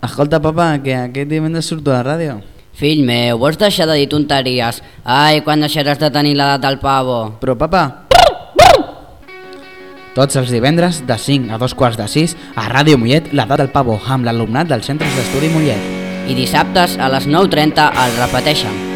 Escolta, papa, que aquest divendres surto a la ràdio. Fill meu, vols deixar de dir tonteries? Ai, quan deixaràs de tenir l'edat del pavo? Però, papa... Tots els divendres, de 5 a dos quarts de 6, a Ràdio Mollet, l'edat del pavo, amb l'alumnat dels centres d'estudi Mollet. I dissabtes, a les 9.30, el repeteixen.